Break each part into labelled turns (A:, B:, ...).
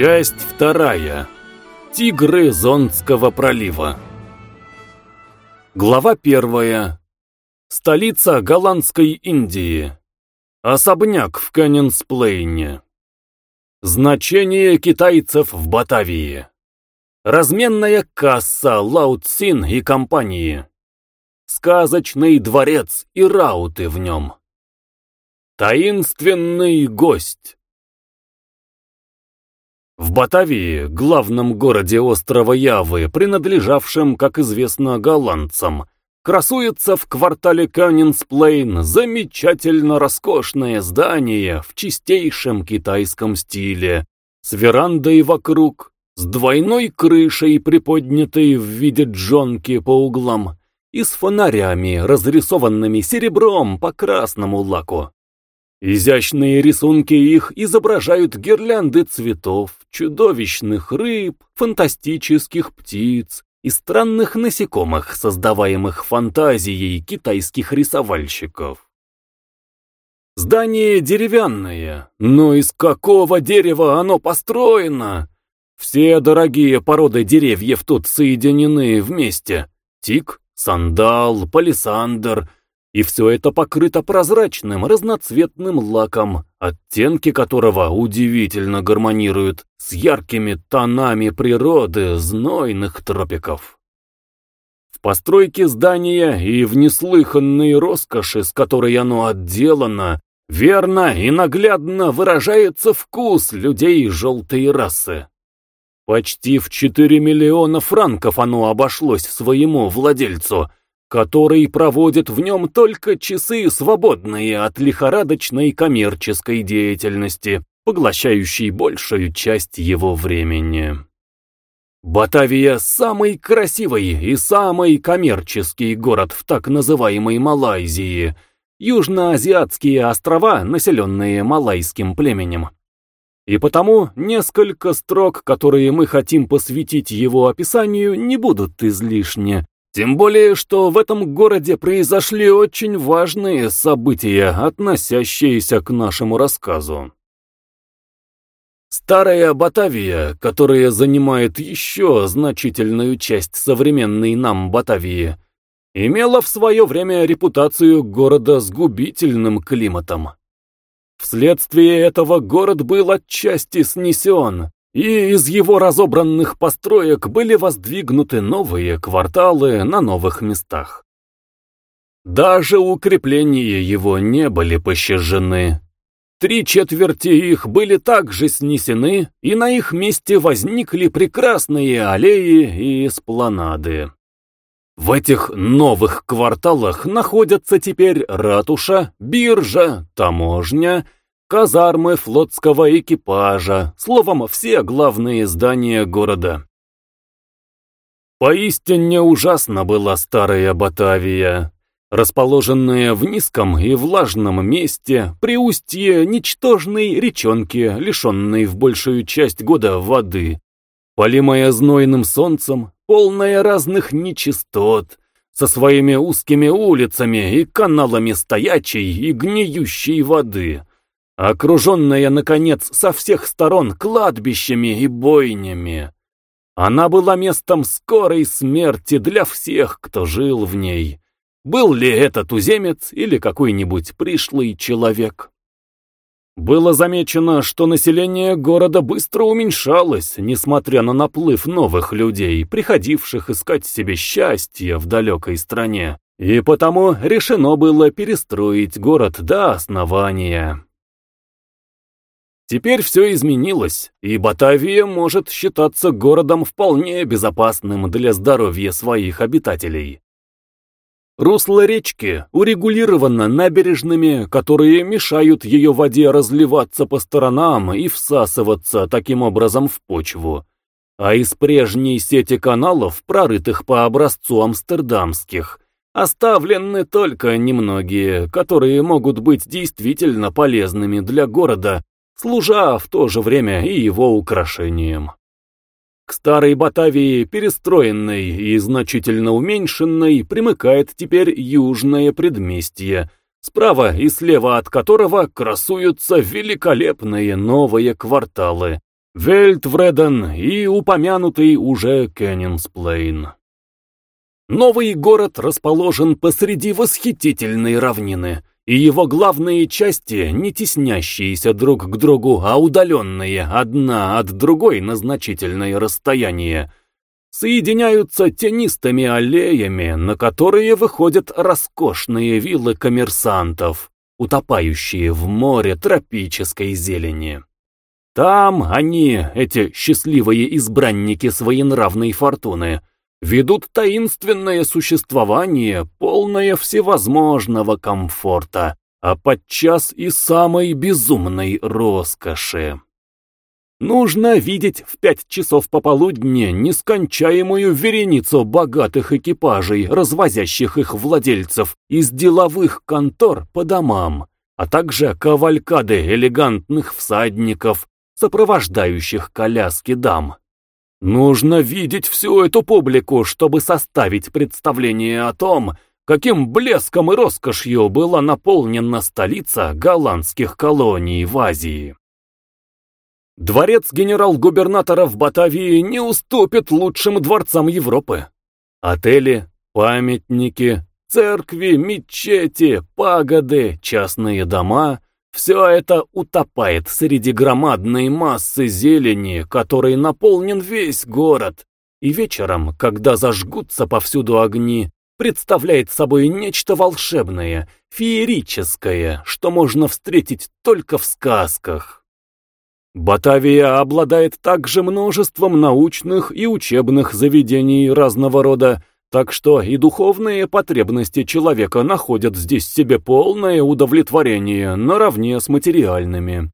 A: Часть вторая. Тигры Зонского пролива. Глава первая. Столица голландской Индии. Особняк в Каннинсплейне. Значение китайцев в Батавии. Разменная касса Лаутсин и компании. Сказочный дворец и рауты в нем. Таинственный гость. В Батавии, главном городе острова Явы, принадлежавшем, как известно, голландцам, красуется в квартале Каннинсплейн замечательно роскошное здание в чистейшем китайском стиле, с верандой вокруг, с двойной крышей, приподнятой в виде джонки по углам, и с фонарями, разрисованными серебром по красному лаку. Изящные рисунки их изображают гирлянды цветов, чудовищных рыб, фантастических птиц и странных насекомых, создаваемых фантазией китайских рисовальщиков. Здание деревянное, но из какого дерева оно построено? Все дорогие породы деревьев тут соединены вместе. Тик, сандал, палисандр — и все это покрыто прозрачным, разноцветным лаком, оттенки которого удивительно гармонируют с яркими тонами природы знойных тропиков. В постройке здания и в неслыханной роскоши, с которой оно отделано, верно и наглядно выражается вкус людей желтой расы. Почти в 4 миллиона франков оно обошлось своему владельцу – который проводит в нем только часы, свободные от лихорадочной коммерческой деятельности, поглощающей большую часть его времени. Батавия – самый красивый и самый коммерческий город в так называемой Малайзии, южноазиатские острова, населенные малайским племенем. И потому несколько строк, которые мы хотим посвятить его описанию, не будут излишни, тем более, что в этом городе произошли очень важные события, относящиеся к нашему рассказу. Старая Батавия, которая занимает еще значительную часть современной нам Батавии, имела в свое время репутацию города с губительным климатом. Вследствие этого город был отчасти снесен, и из его разобранных построек были воздвигнуты новые кварталы на новых местах. Даже укрепления его не были пощажены. Три четверти их были также снесены, и на их месте возникли прекрасные аллеи и эспланады. В этих новых кварталах находятся теперь ратуша, биржа, таможня казармы флотского экипажа, словом, все главные здания города. Поистине ужасно была старая Батавия, расположенная в низком и влажном месте при устье ничтожной речонки, лишенной в большую часть года воды, полимая знойным солнцем, полная разных нечистот, со своими узкими улицами и каналами стоячей и гниющей воды, окруженная, наконец, со всех сторон кладбищами и бойнями. Она была местом скорой смерти для всех, кто жил в ней. Был ли это туземец или какой-нибудь пришлый человек? Было замечено, что население города быстро уменьшалось, несмотря на наплыв новых людей, приходивших искать себе счастье в далекой стране, и потому решено было перестроить город до основания. Теперь все изменилось, и Батавия может считаться городом вполне безопасным для здоровья своих обитателей. Русло речки урегулировано набережными, которые мешают ее воде разливаться по сторонам и всасываться таким образом в почву. А из прежней сети каналов, прорытых по образцу амстердамских, оставлены только немногие, которые могут быть действительно полезными для города служа в то же время и его украшением. К старой Батавии, перестроенной и значительно уменьшенной, примыкает теперь южное предместье, справа и слева от которого красуются великолепные новые кварталы, Вельтвреден и упомянутый уже Кеннинсплейн. Новый город расположен посреди восхитительной равнины, и его главные части, не теснящиеся друг к другу, а удаленные одна от другой на значительное расстояние, соединяются тенистыми аллеями, на которые выходят роскошные виллы коммерсантов, утопающие в море тропической зелени. Там они, эти счастливые избранники своенравной фортуны, ведут таинственное существование, полное всевозможного комфорта, а подчас и самой безумной роскоши. Нужно видеть в пять часов пополудни нескончаемую вереницу богатых экипажей, развозящих их владельцев из деловых контор по домам, а также кавалькады элегантных всадников, сопровождающих коляски дам. Нужно видеть всю эту публику, чтобы составить представление о том, каким блеском и роскошью была наполнена столица голландских колоний в Азии. Дворец генерал-губернатора в Батавии не уступит лучшим дворцам Европы. Отели, памятники, церкви, мечети, пагоды, частные дома — все это утопает среди громадной массы зелени, которой наполнен весь город, и вечером, когда зажгутся повсюду огни, представляет собой нечто волшебное, феерическое, что можно встретить только в сказках. Батавия обладает также множеством научных и учебных заведений разного рода, так что и духовные потребности человека находят здесь себе полное удовлетворение наравне с материальными.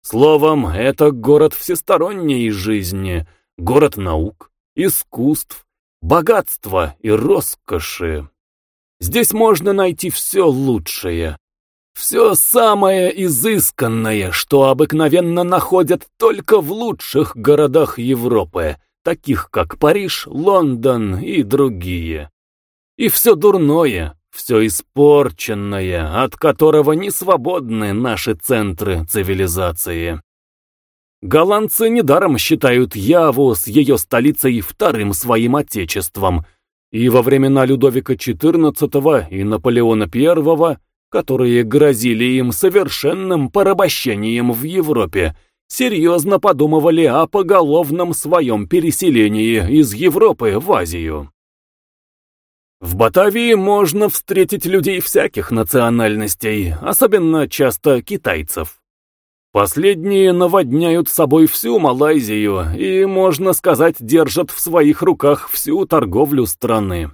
A: Словом, это город всесторонней жизни, город наук, искусств, богатства и роскоши. Здесь можно найти все лучшее, все самое изысканное, что обыкновенно находят только в лучших городах Европы – таких как Париж, Лондон и другие. И все дурное, все испорченное, от которого не свободны наши центры цивилизации. Голландцы недаром считают Яву с ее столицей вторым своим отечеством, и во времена Людовика XIV и Наполеона I, которые грозили им совершенным порабощением в Европе, серьезно подумывали о поголовном своем переселении из Европы в Азию. В Батавии можно встретить людей всяких национальностей, особенно часто китайцев. Последние наводняют собой всю Малайзию и, можно сказать, держат в своих руках всю торговлю страны.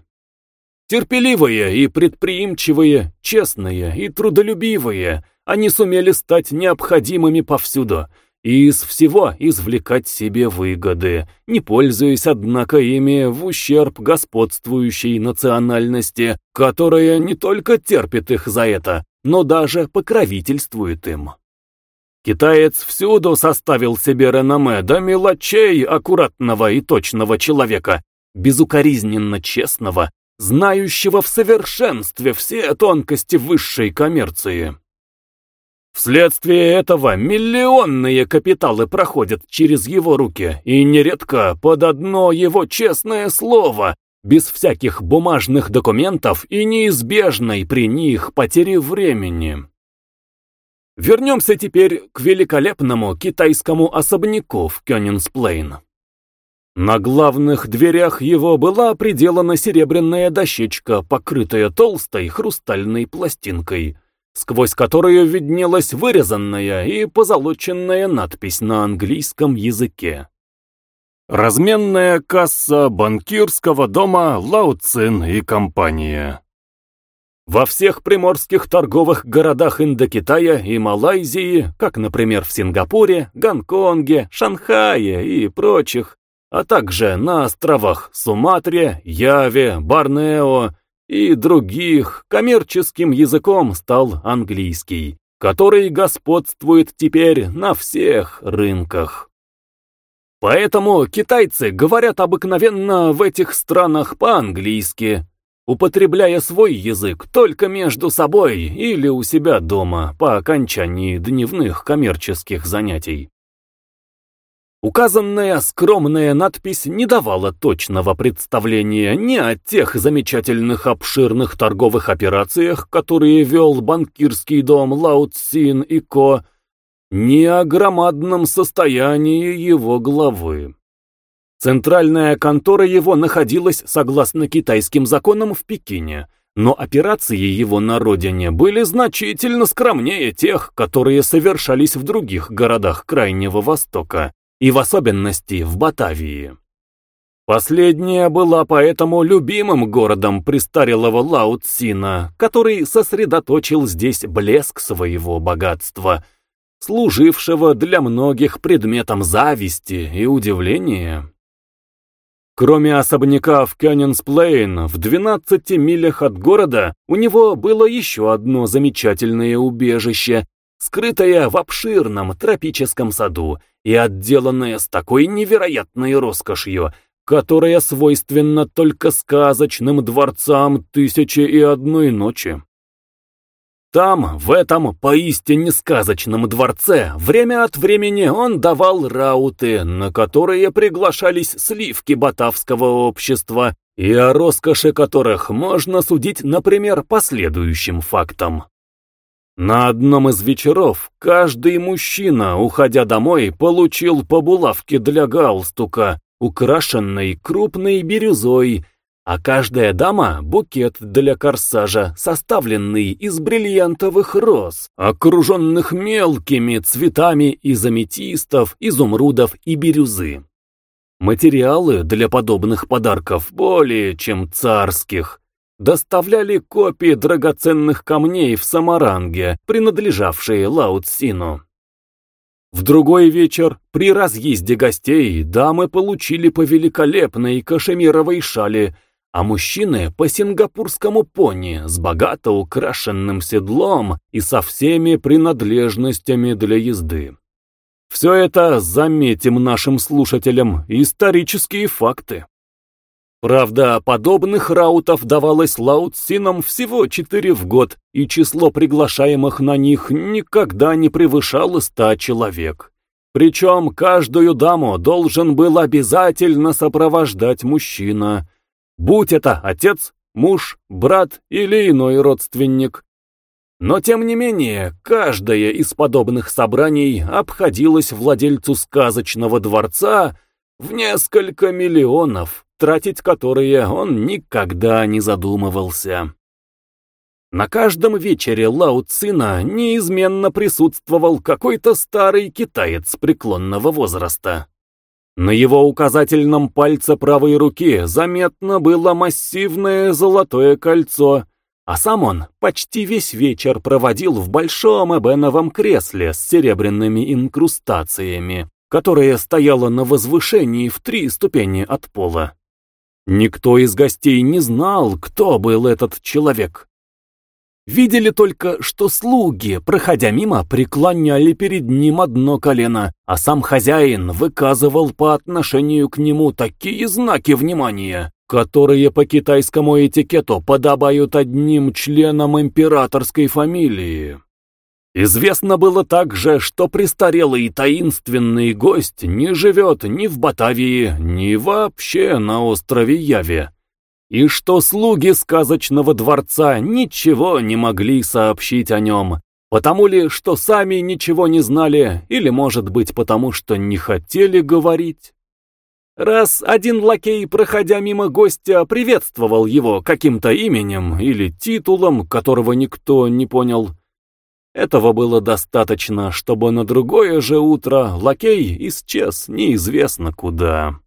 A: Терпеливые и предприимчивые, честные и трудолюбивые, они сумели стать необходимыми повсюду – и из всего извлекать себе выгоды, не пользуясь, однако, ими в ущерб господствующей национальности, которая не только терпит их за это, но даже покровительствует им. Китаец всюду составил себе реноме до мелочей аккуратного и точного человека, безукоризненно честного, знающего в совершенстве все тонкости высшей коммерции. Вследствие этого миллионные капиталы проходят через его руки, и нередко под одно его честное слово, без всяких бумажных документов и неизбежной при них потери времени. Вернемся теперь к великолепному китайскому особняку в Кёнинсплейн. На главных дверях его была приделана серебряная дощечка, покрытая толстой хрустальной пластинкой – сквозь которую виднелась вырезанная и позолоченная надпись на английском языке. Разменная касса банкирского дома Лауцин и компания. Во всех приморских торговых городах Индокитая и Малайзии, как, например, в Сингапуре, Гонконге, Шанхае и прочих, а также на островах Суматре, Яве, Борнео и других коммерческим языком стал английский, который господствует теперь на всех рынках. Поэтому китайцы говорят обыкновенно в этих странах по-английски, употребляя свой язык только между собой или у себя дома по окончании дневных коммерческих занятий. Указанная скромная надпись не давала точного представления ни о тех замечательных обширных торговых операциях, которые вел банкирский дом Лаутсин и Ко, ни о громадном состоянии его главы. Центральная контора его находилась, согласно китайским законам, в Пекине, но операции его на родине были значительно скромнее тех, которые совершались в других городах Крайнего Востока и в особенности в Батавии. Последняя была поэтому любимым городом престарелого Лао Цина, который сосредоточил здесь блеск своего богатства, служившего для многих предметом зависти и удивления. Кроме особняка в Кёнинсплейн, в 12 милях от города, у него было еще одно замечательное убежище, скрытое в обширном тропическом саду и отделанное с такой невероятной роскошью, которая свойственна только сказочным дворцам тысячи и одной ночи. Там, в этом поистине сказочном дворце, время от времени он давал рауты, на которые приглашались сливки батавского общества, и о роскоши которых можно судить, например, по следующим фактам. На одном из вечеров каждый мужчина, уходя домой, получил по булавке для галстука, украшенной крупной бирюзой, а каждая дама — букет для корсажа, составленный из бриллиантовых роз, окруженных мелкими цветами из аметистов, изумрудов и бирюзы. Материалы для подобных подарков более чем царских — доставляли копии драгоценных камней в Самаранге, принадлежавшие Лаутсину. В другой вечер, при разъезде гостей, дамы получили по великолепной кашемировой шали, а мужчины по сингапурскому пони с богато украшенным седлом и со всеми принадлежностями для езды. Все это, заметим нашим слушателям, исторические факты. Правда, подобных раутов давалось лаутсинам всего четыре в год, и число приглашаемых на них никогда не превышало ста человек. Причем каждую даму должен был обязательно сопровождать мужчина, будь это отец, муж, брат или иной родственник. Но тем не менее, каждое из подобных собраний обходилось владельцу сказочного дворца в несколько миллионов тратить которые он никогда не задумывался. На каждом вечере Лао Цина неизменно присутствовал какой-то старый китаец преклонного возраста. На его указательном пальце правой руки заметно было массивное золотое кольцо, а сам он почти весь вечер проводил в большом эбеновом кресле с серебряными инкрустациями, которое стояло на возвышении в три ступени от пола. Никто из гостей не знал, кто был этот человек. Видели только, что слуги, проходя мимо, преклоняли перед ним одно колено, а сам хозяин выказывал по отношению к нему такие знаки внимания, которые по китайскому этикету подобают одним членам императорской фамилии. Известно было также, что престарелый таинственный гость не живет ни в Батавии, ни вообще на острове Яве, и что слуги сказочного дворца ничего не могли сообщить о нем, потому ли, что сами ничего не знали, или, может быть, потому что не хотели говорить. Раз один лакей, проходя мимо гостя, приветствовал его каким-то именем или титулом, которого никто не понял, этого было достаточно, чтобы на другое же утро лакей исчез неизвестно куда.